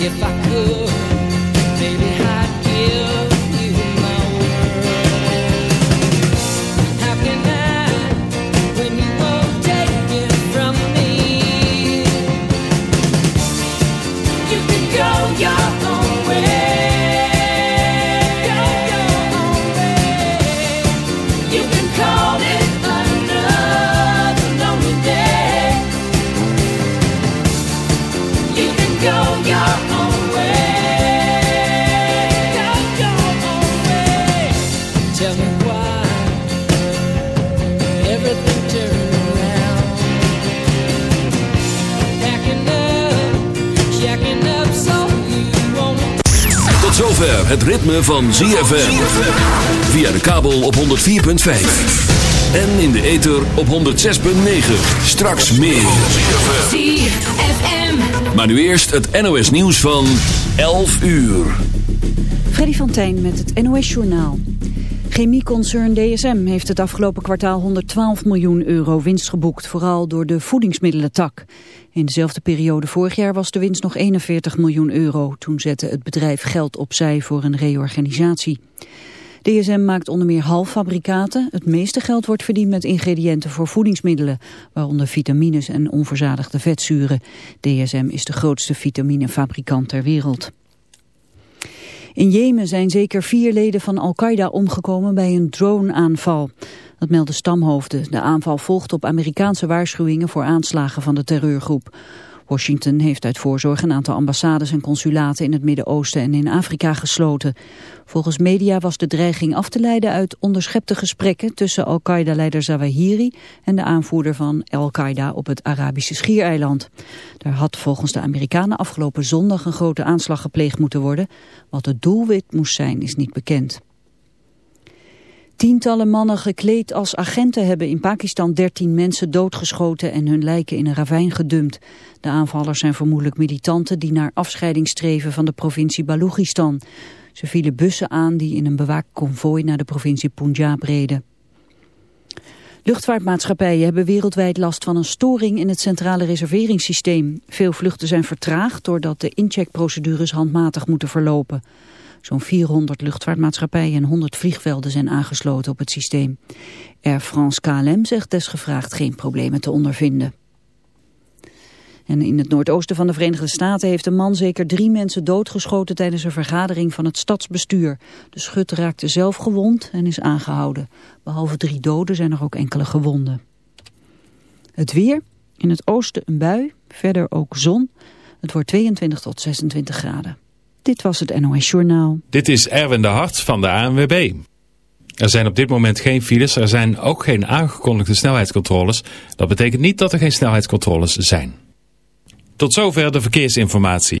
het ritme van ZFM. Via de kabel op 104.5. En in de ether op 106.9. Straks meer. ZFM. Maar nu eerst het NOS nieuws van 11 uur. Freddy van Tijn met het NOS Journaal. Chemieconcern DSM heeft het afgelopen kwartaal 112 miljoen euro winst geboekt, vooral door de voedingsmiddelentak. In dezelfde periode vorig jaar was de winst nog 41 miljoen euro. Toen zette het bedrijf geld opzij voor een reorganisatie. DSM maakt onder meer halffabrikaten. Het meeste geld wordt verdiend met ingrediënten voor voedingsmiddelen, waaronder vitamines en onverzadigde vetzuren. DSM is de grootste vitaminefabrikant ter wereld. In Jemen zijn zeker vier leden van Al-Qaeda omgekomen bij een droneaanval. Dat melden stamhoofden. De aanval volgt op Amerikaanse waarschuwingen voor aanslagen van de terreurgroep. Washington heeft uit voorzorg een aantal ambassades en consulaten in het Midden-Oosten en in Afrika gesloten. Volgens media was de dreiging af te leiden uit onderschepte gesprekken tussen Al-Qaeda-leider Zawahiri en de aanvoerder van Al-Qaeda op het Arabische Schiereiland. Daar had volgens de Amerikanen afgelopen zondag een grote aanslag gepleegd moeten worden. Wat het doelwit moest zijn is niet bekend. Tientallen mannen gekleed als agenten hebben in Pakistan 13 mensen doodgeschoten en hun lijken in een ravijn gedumpt. De aanvallers zijn vermoedelijk militanten die naar afscheiding streven van de provincie Balochistan. Ze vielen bussen aan die in een bewaakt konvooi naar de provincie Punjab reden. Luchtvaartmaatschappijen hebben wereldwijd last van een storing in het centrale reserveringssysteem. Veel vluchten zijn vertraagd doordat de incheckprocedures handmatig moeten verlopen. Zo'n 400 luchtvaartmaatschappijen en 100 vliegvelden zijn aangesloten op het systeem. Air France KLM zegt desgevraagd geen problemen te ondervinden. En in het noordoosten van de Verenigde Staten heeft een man zeker drie mensen doodgeschoten tijdens een vergadering van het stadsbestuur. De schut raakte zelf gewond en is aangehouden. Behalve drie doden zijn er ook enkele gewonden. Het weer, in het oosten een bui, verder ook zon. Het wordt 22 tot 26 graden. Dit was het NOS Journaal. Dit is Erwin de Hart van de ANWB. Er zijn op dit moment geen files, er zijn ook geen aangekondigde snelheidscontroles. Dat betekent niet dat er geen snelheidscontroles zijn. Tot zover de verkeersinformatie.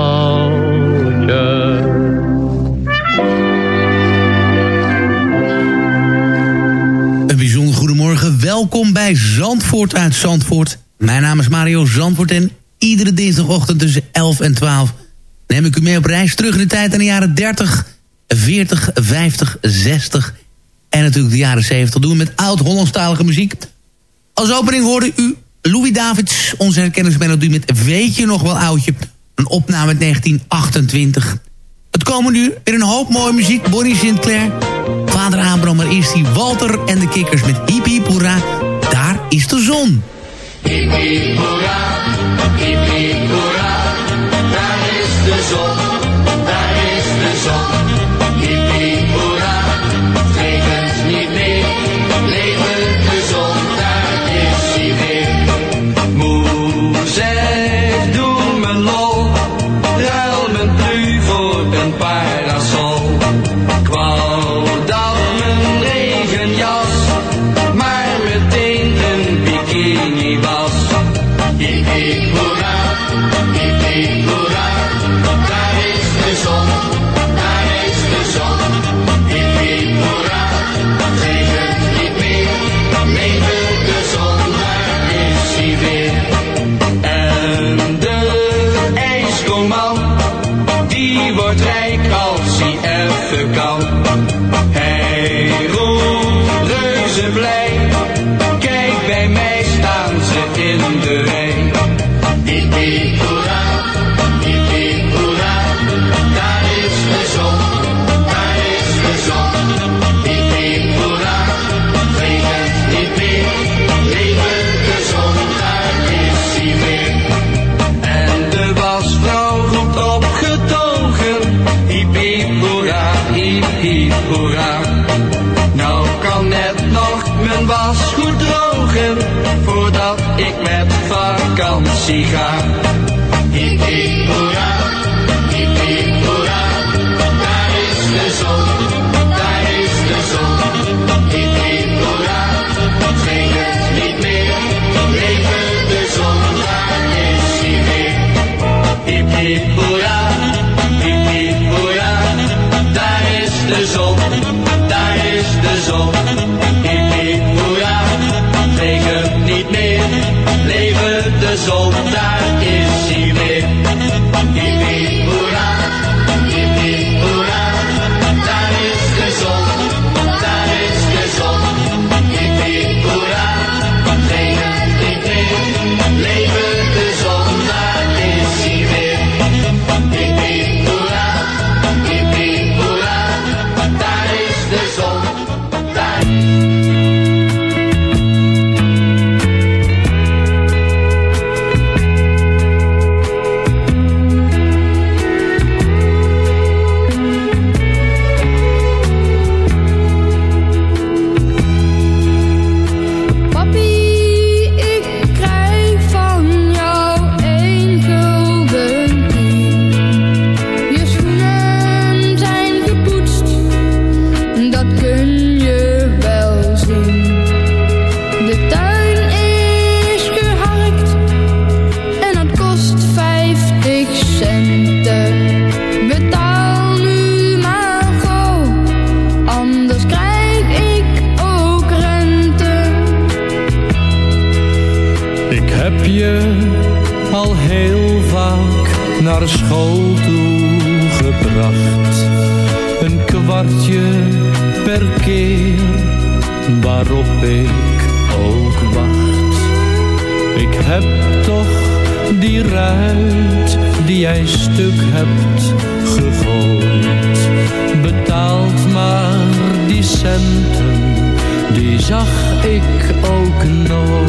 Welkom bij Zandvoort uit Zandvoort. Mijn naam is Mario Zandvoort en iedere dinsdagochtend tussen 11 en 12... neem ik u mee op reis terug in de tijd aan de jaren 30, 40, 50, 60... en natuurlijk de jaren 70 doen we met oud-Hollandstalige muziek. Als opening hoorde u Louis Davids, onze herkenningsmelodie met Weet je nog wel oudje... een opname uit 1928... Het komen nu weer een hoop mooie muziek. Bonnie Sinclair, vader aanbrand. Maar eerst die Walter en de Kikkers met Hiep Hiep Hoera. Daar is de zon. Hiep Hiep Hoera, Hiep Hiep Hoera. Daar is de zon. die jij stuk hebt gegooid. Betaalt maar die centen, die zag ik ook nooit.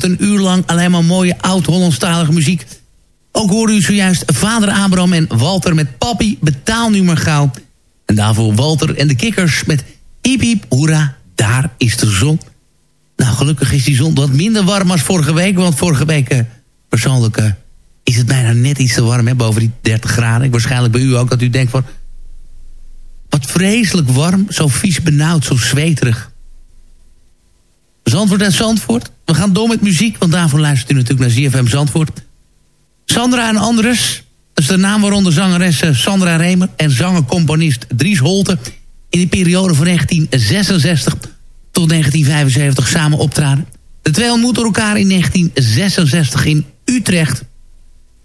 Dinsdagochtend een uur lang alleen maar mooie oud-Hollandstalige muziek. Ook hoorde u zojuist vader Abraham en Walter met Papi betaalnummer gauw. En daarvoor Walter en de Kikkers met Hiep Hiep Hoera, daar is de zon. Nou, gelukkig is die zon wat minder warm als vorige week. Want vorige week, eh, persoonlijk, eh, is het bijna net iets te warm, hè, boven die 30 graden. Waarschijnlijk bij u ook, dat u denkt van... Wat vreselijk warm, zo vies benauwd, zo zweterig. Zandvoort en Zandvoort. We gaan door met muziek, want daarvoor luistert u natuurlijk naar ZFM Zandvoort. Sandra en Andres, dat is de naam waaronder zangeres Sandra Remer... en zanger-componist Dries Holte... in de periode van 1966 tot 1975 samen optraden. De twee ontmoeten elkaar in 1966 in Utrecht.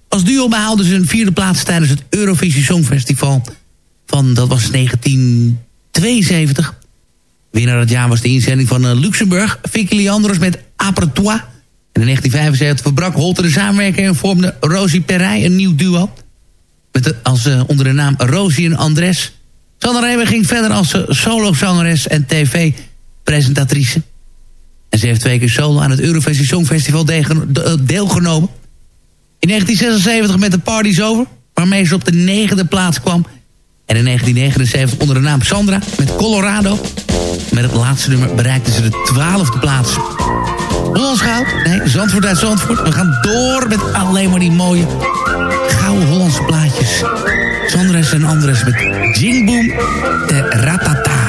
Als duo behaalden ze een vierde plaats tijdens het Eurovisie Songfestival... van, dat was 1972... Winnaar dat jaar was de inzending van uh, Luxemburg. Vicky Leandros met Apertois. In 1975 verbrak Holte de samenwerking en vormde Rosie Perrey een nieuw duo. Met als, uh, onder de naam Rosie en Andres. Sandra ging verder als uh, solozangeres en tv-presentatrice. En ze heeft twee keer solo aan het Eurovisie Songfestival deelgenomen. In 1976 met de Parties Over, waarmee ze op de negende plaats kwam. En in 1979 onder de naam Sandra met Colorado. Met het laatste nummer bereikten ze de twaalfde plaats. Hollands goud? Nee, Zandvoort uit Zandvoort. We gaan door met alleen maar die mooie gouden Hollandse plaatjes. Sandres en Andres met Jing Boom de Ratata.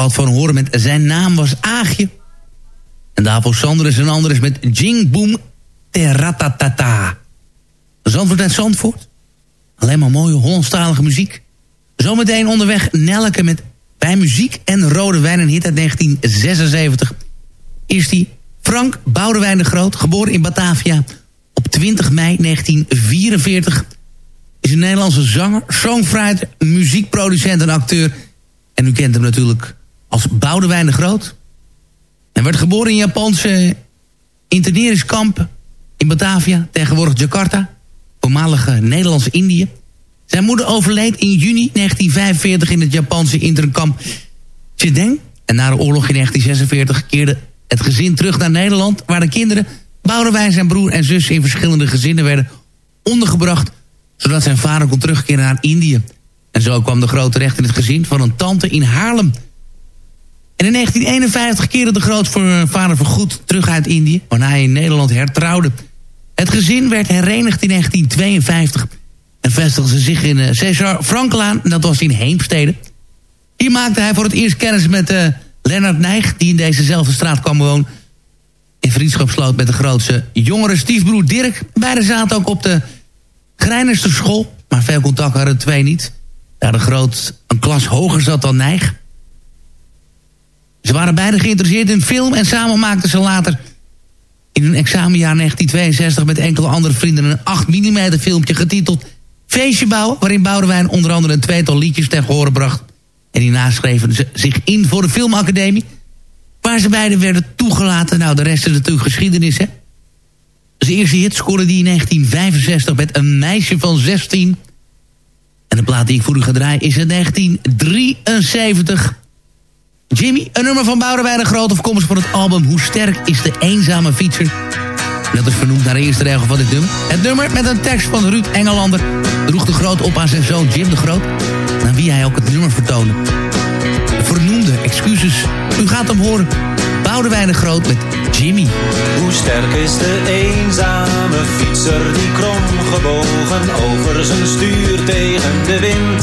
En daarvoor Ad van Horen met zijn naam was Aagje. En daarvoor Sanders en Anders met Jing Boom Teratatata. Zandvoort en Zandvoort. Alleen maar mooie Hollandstalige muziek. Zometeen onderweg Nelke met Bij Muziek en Rode Wijn, een hit uit 1976. Eerst die Frank Boudewijn de Groot, geboren in Batavia op 20 mei 1944 is een Nederlandse zanger, songwriter, muziekproducent en acteur. En u kent hem natuurlijk als Boudewijn de Groot. Hij werd geboren in Japanse interneringskamp in Batavia, tegenwoordig Jakarta, voormalige Nederlands-Indië. Zijn moeder overleed in juni 1945 in het Japanse internkamp Chideng. En na de oorlog in 1946 keerde het gezin terug naar Nederland... waar de kinderen, Boudewijn, zijn broer en zus... in verschillende gezinnen werden ondergebracht... zodat zijn vader kon terugkeren naar Indië. En zo kwam de grote recht in het gezin van een tante in Haarlem. En in 1951 keerde de grootvader voorgoed terug uit Indië... waarna hij in Nederland hertrouwde. Het gezin werd herenigd in 1952... en vestigde zich in uh, Cesar Franklaan, dat was in Heemstede. Hier maakte hij voor het eerst kennis met uh, Lennart Nijg... die in dezezelfde straat kwam wonen... in vriendschap sloot met de grootste jongere stiefbroer Dirk. Beiden zaten ook op de Grijnerste school... maar veel contact hadden de twee niet... daar de groot een klas hoger zat dan Nijg... Ze waren beiden geïnteresseerd in film en samen maakten ze later in hun examenjaar 1962 met enkele andere vrienden een 8 mm filmpje getiteld Feestje bouwen, waarin Boudewijn onder andere een tweetal liedjes ten horen bracht. En hierna schreven ze zich in voor de filmacademie, waar ze beiden werden toegelaten. Nou, de rest is natuurlijk geschiedenis, hè. Zijn eerste hit scoorde die in 1965 met een meisje van 16. En de plaat die ik voor u ga draaien is in 1973... Jimmy, een nummer van Boudewijn de Groot... afkomstig van het album Hoe Sterk is de Eenzame Fietser. Dat is vernoemd naar de eerste regel van dit nummer. Het nummer met een tekst van Ruud Engelander... droeg de Groot op aan zijn zoon Jim de Groot... naar wie hij ook het nummer vertoonde. Vernoemde excuses. U gaat hem horen. Boudewijn de Groot met Jimmy. Hoe sterk is de eenzame fietser die krom gebogen over zijn stuur tegen de wind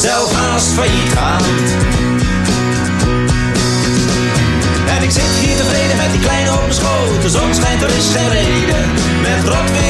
zelf haast failliet gaat. En ik zit hier tevreden met die kleine op mijn schoot. De zon er is geen reden. Met rotweer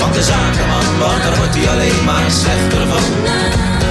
de zakenman, want daar wordt hij alleen maar slechter van.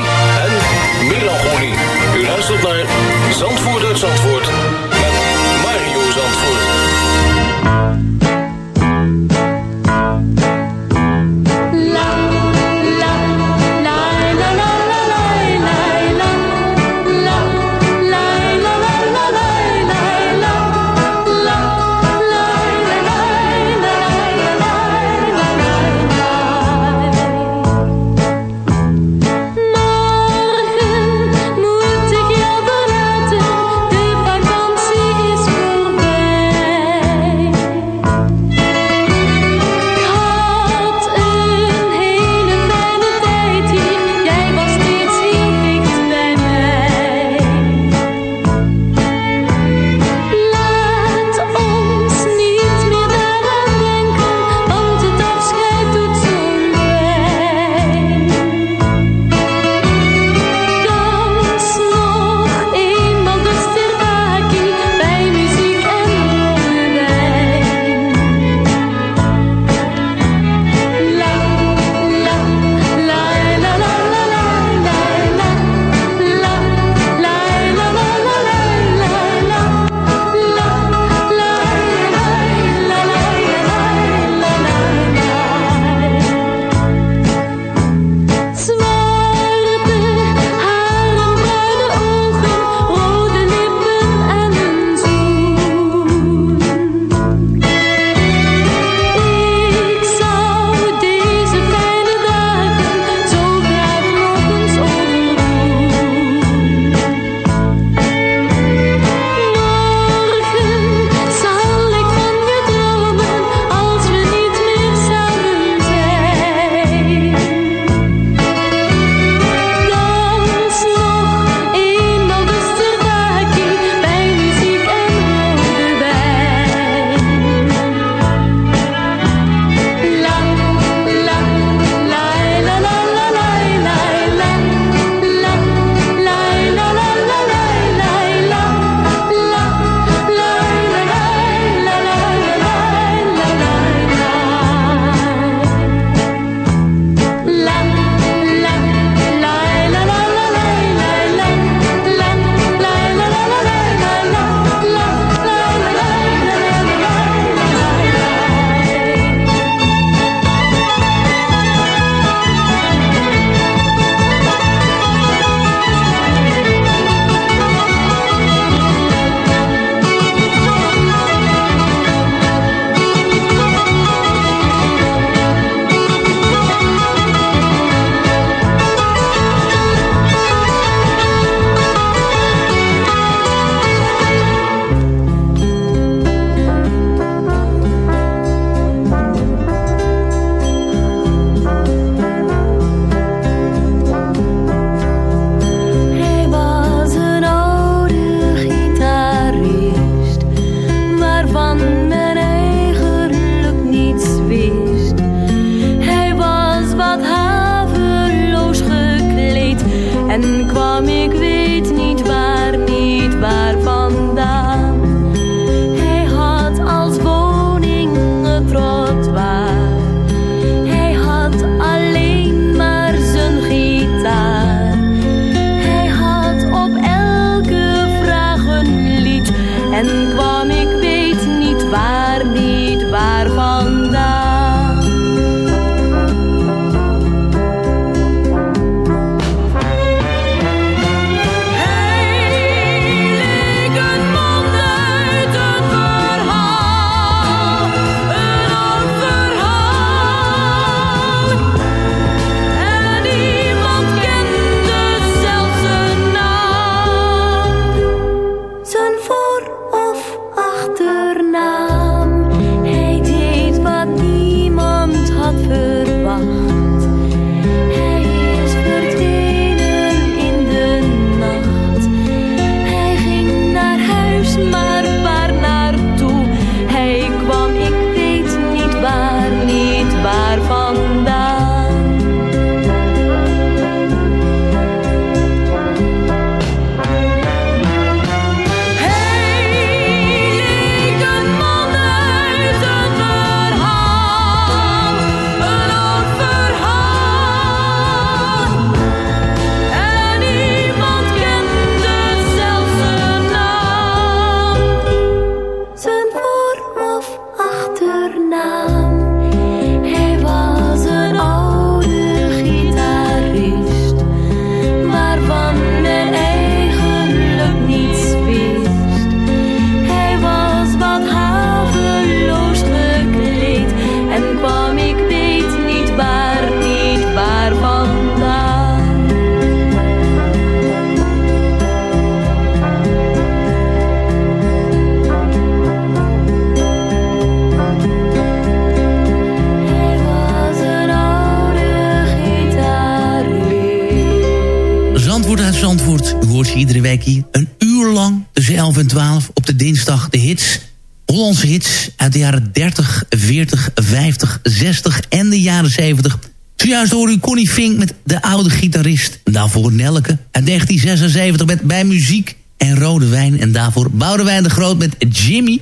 uit de jaren 30, 40, 50, 60 en de jaren 70. Zojuist hoor u Connie Fink met De Oude Gitarist. Daarvoor Nelke En 1976 met Bij Muziek en Rode Wijn. En daarvoor Boudewijn de Groot met Jimmy.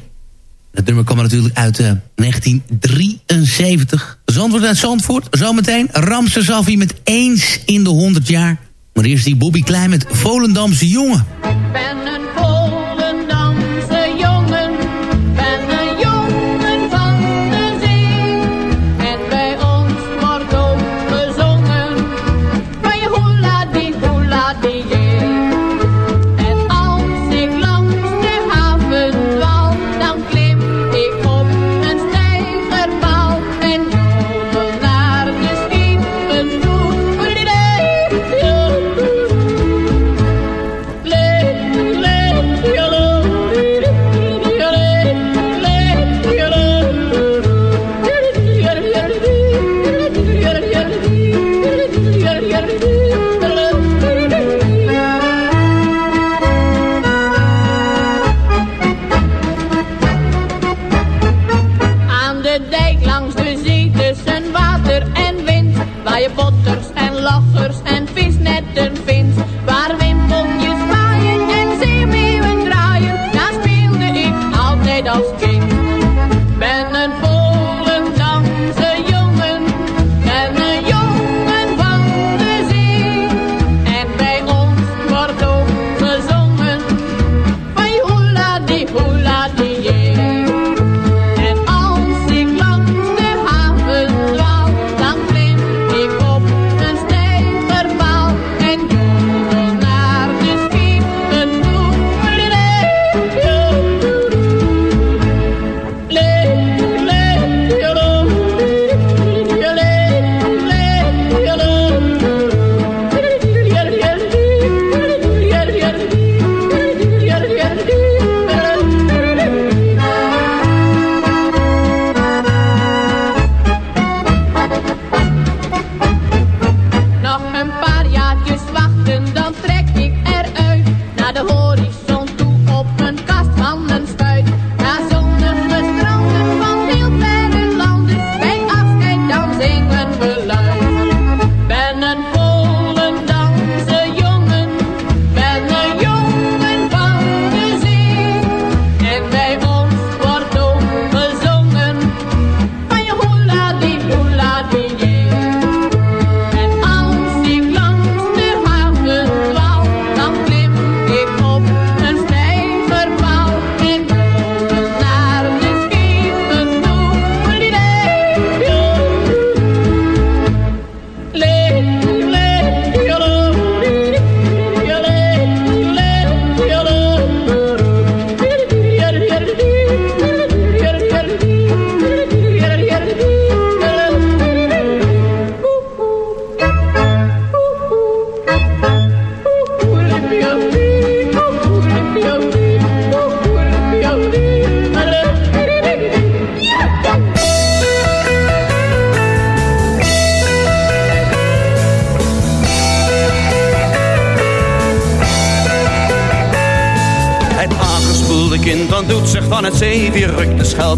Het nummer kwam natuurlijk uit eh, 1973. Zandvoort uit Zandvoort. Zometeen Ramses Zaffi met Eens in de 100 jaar. Maar eerst die Bobby Klein met Volendamse Jongen.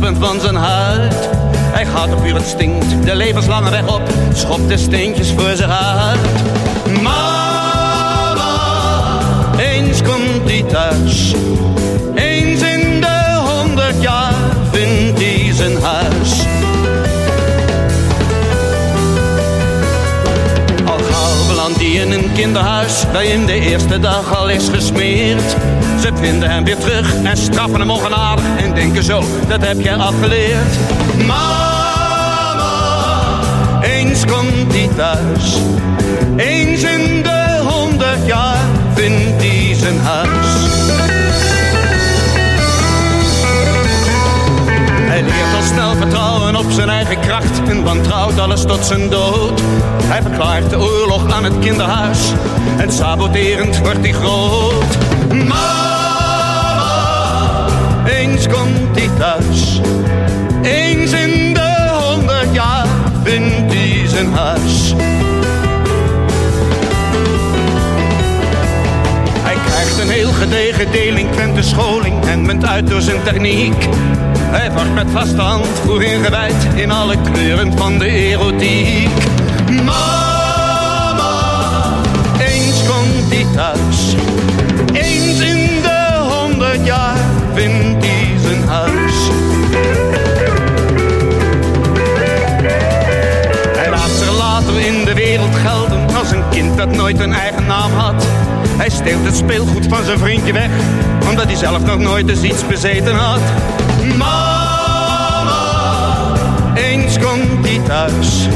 Van zijn huid. Hij gaat op uur het stinkt, de levenslange weg op, schopt de steentjes voor zich uit. Mama, eens komt hij thuis. Eens in de honderd jaar vindt hij zijn huis. Al gauw belandt hij in een kinderhuis, bij hem de eerste dag al is gesmeerd. Ze vinden hem weer terug en straffen hem ongenadig en denken zo, dat heb jij afgeleerd. Mama, eens komt hij thuis. Eens in de honderd jaar vindt hij zijn huis. Hij leert al snel vertrouwen op zijn eigen kracht en wantrouwt alles tot zijn dood. Hij verklaart de oorlog aan het kinderhuis en saboterend wordt hij groot. Mama, eens komt hij thuis. Eens in de honderd jaar vindt hij zijn huis. Hij krijgt een heel gedegen delinquente scholing en munt uit door zijn techniek. Hij wordt met vaste hand voor ingewijd in alle kleuren van de erotiek. Mama, eens komt hij thuis. Eens in de honderd jaar vindt de wereld gelden als een kind dat nooit een eigen naam had. Hij steelt het speelgoed van zijn vriendje weg, omdat hij zelf nog nooit eens iets bezeten had. Mama, eens komt hij thuis.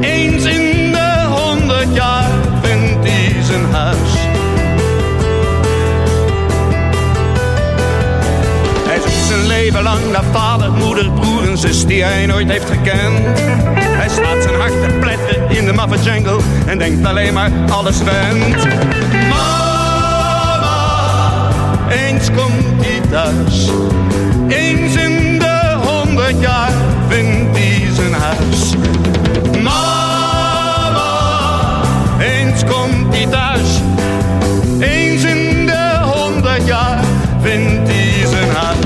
Eens in de honderd jaar vindt hij zijn huis. Hij zoekt zijn leven lang naar vader, moeder, broer en zus die hij nooit heeft gekend. Hij slaat zijn hart te pletten in de maffe jungle en denkt alleen maar alles went. Mama, eens komt hij thuis. Eens in de honderd jaar vindt hij zijn huis. Mama, eens komt hij thuis. Eens in de honderd jaar vindt hij zijn huis.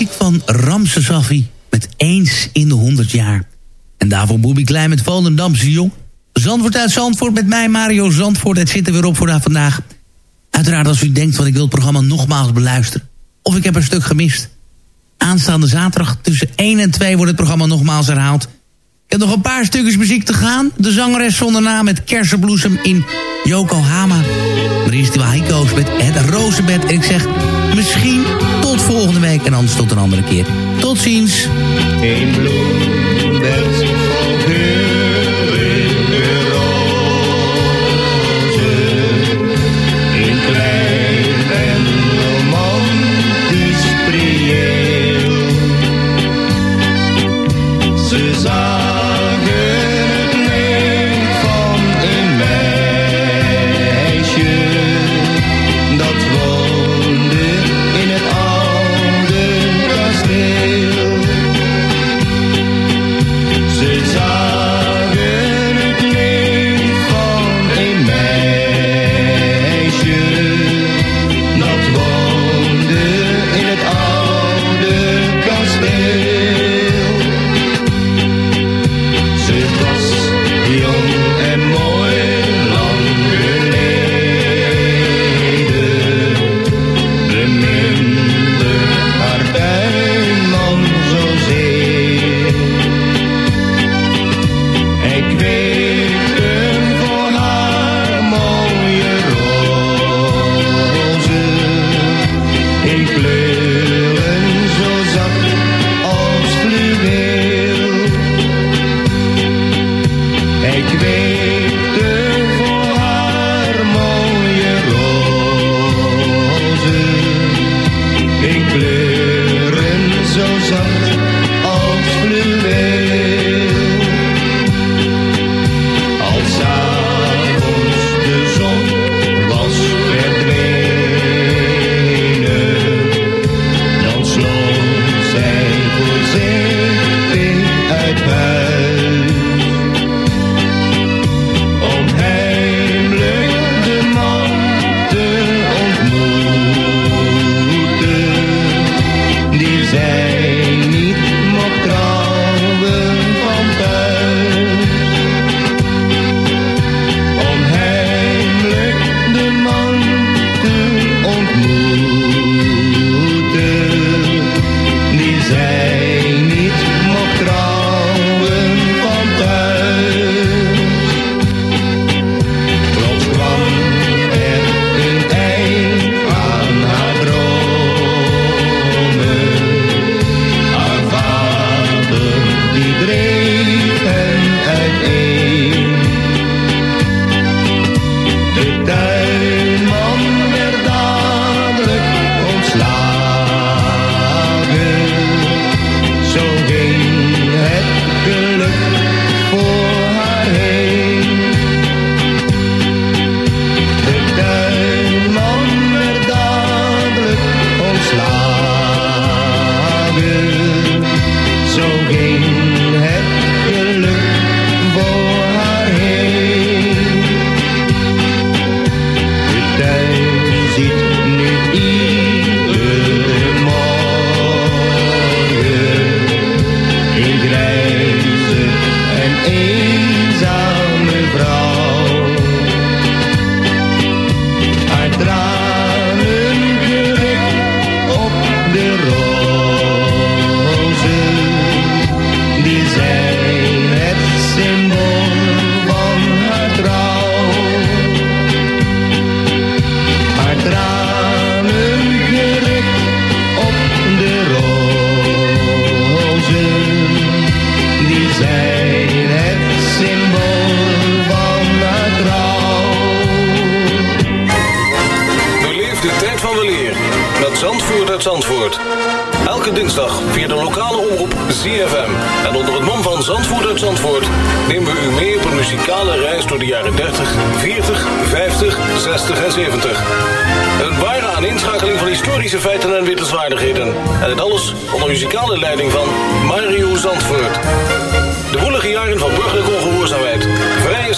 Muziek van Ramse met Eens in de 100 jaar. En daarvoor Bobby Klein met Volendamse Jong. Zandvoort uit Zandvoort met mij, Mario Zandvoort. Het zit er weer op voor vandaag. Uiteraard als u denkt, van ik wil het programma nogmaals beluisteren. Of ik heb een stuk gemist. Aanstaande zaterdag tussen 1 en 2 wordt het programma nogmaals herhaald. Ik heb nog een paar stukjes muziek te gaan. De zangeres zonder naam met Kersenbloesem in Yokohama. Maar eerst Heiko's met Het Rozenbed. En ik zeg misschien volgende week en anders tot een andere keer. Tot ziens.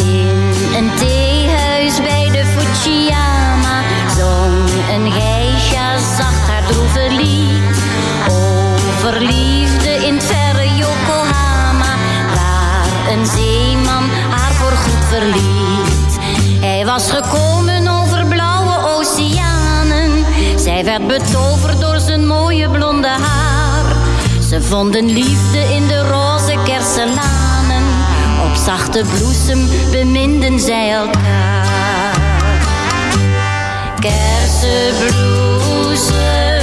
In een theehuis bij de Fujiyama zong een geisha zacht haar droeve lied over liefde in het verre Yokohama, waar een zeeman haar voor goed verliet. Hij was gekomen over blauwe oceanen, zij werd betoverd door zijn mooie blonde haar. Ze vonden liefde in de roze kerselanen. Zachte bloesem beminden zij elkaar. Kersenbloesem